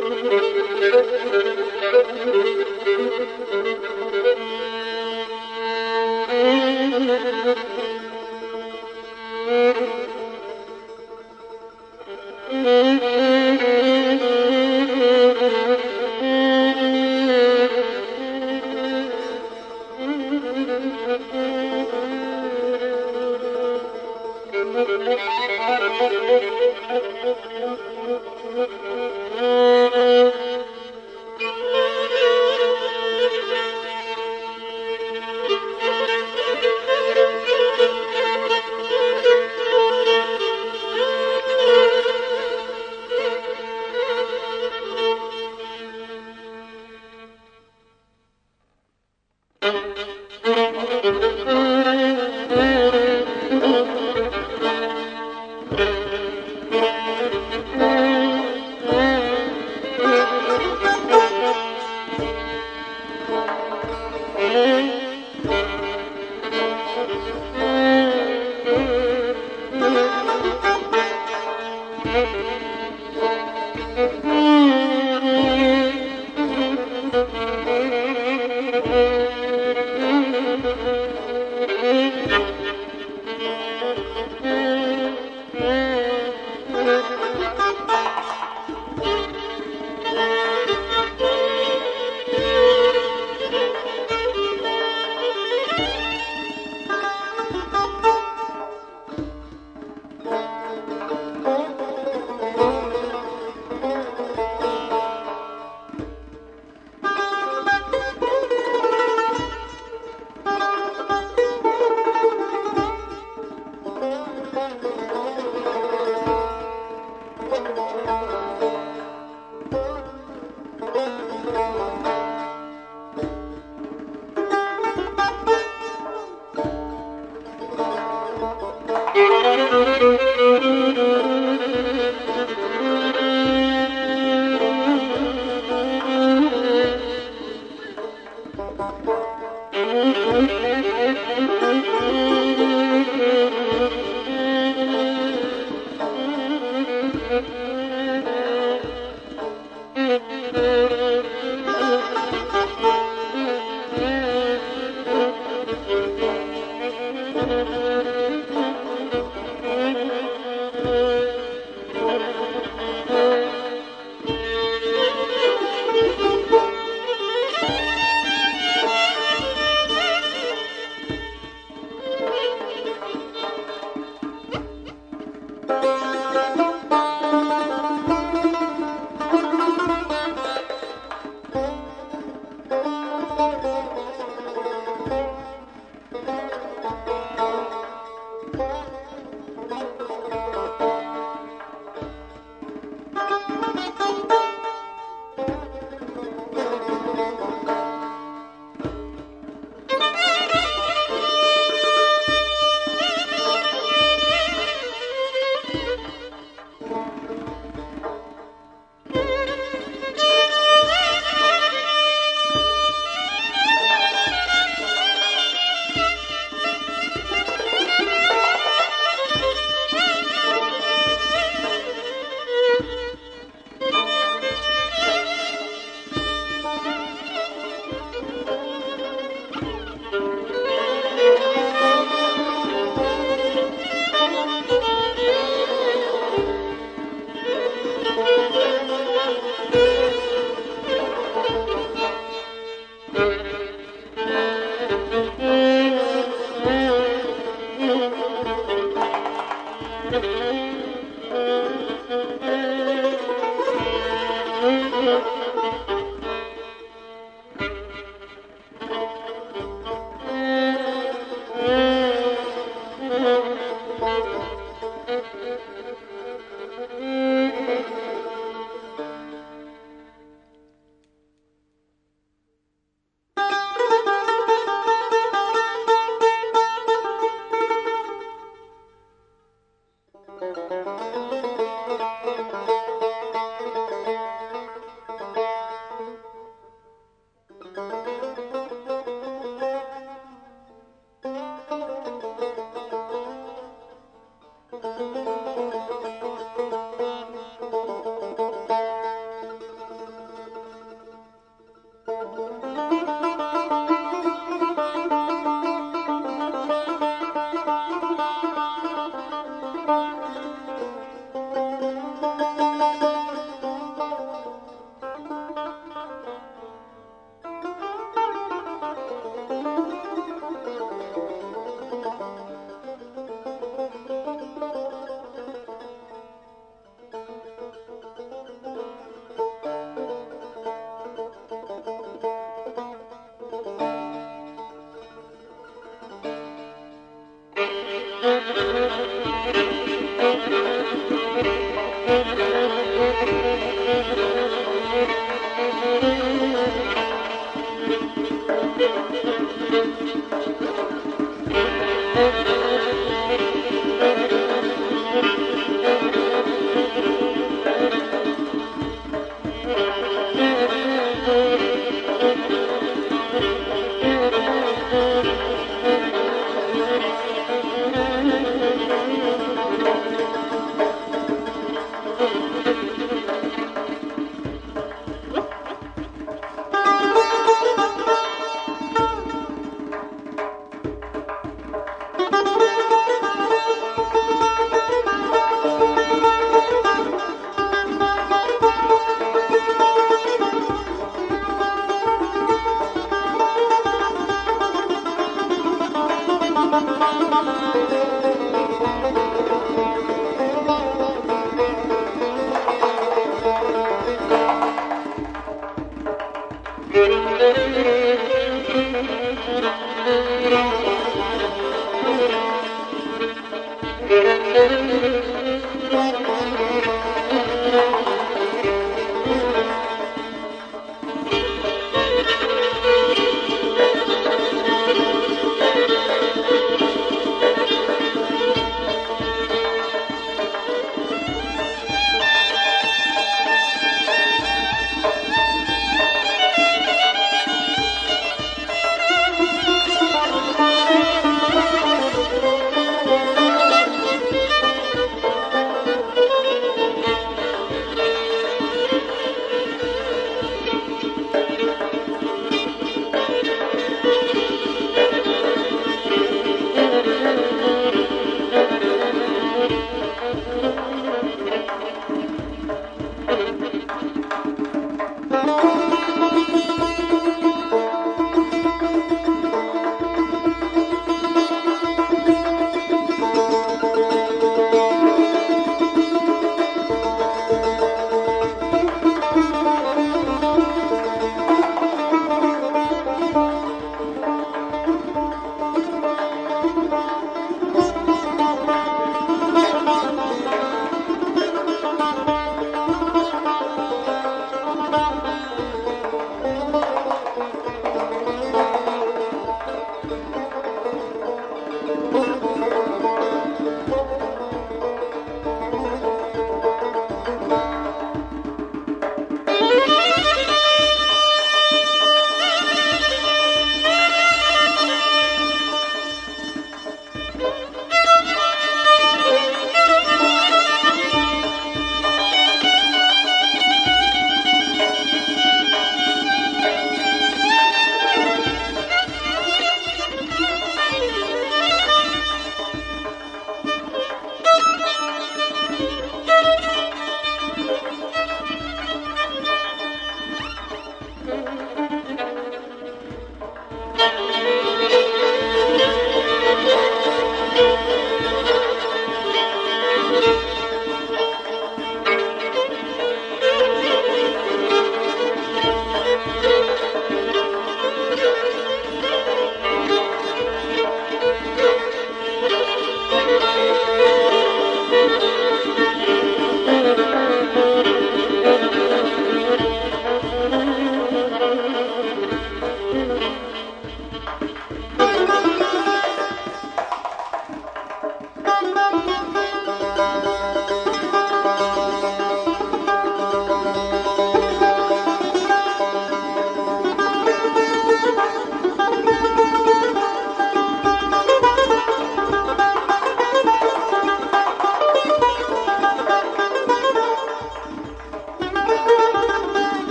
Thank you. Thank you. Mm-hmm. Ah bye, bye.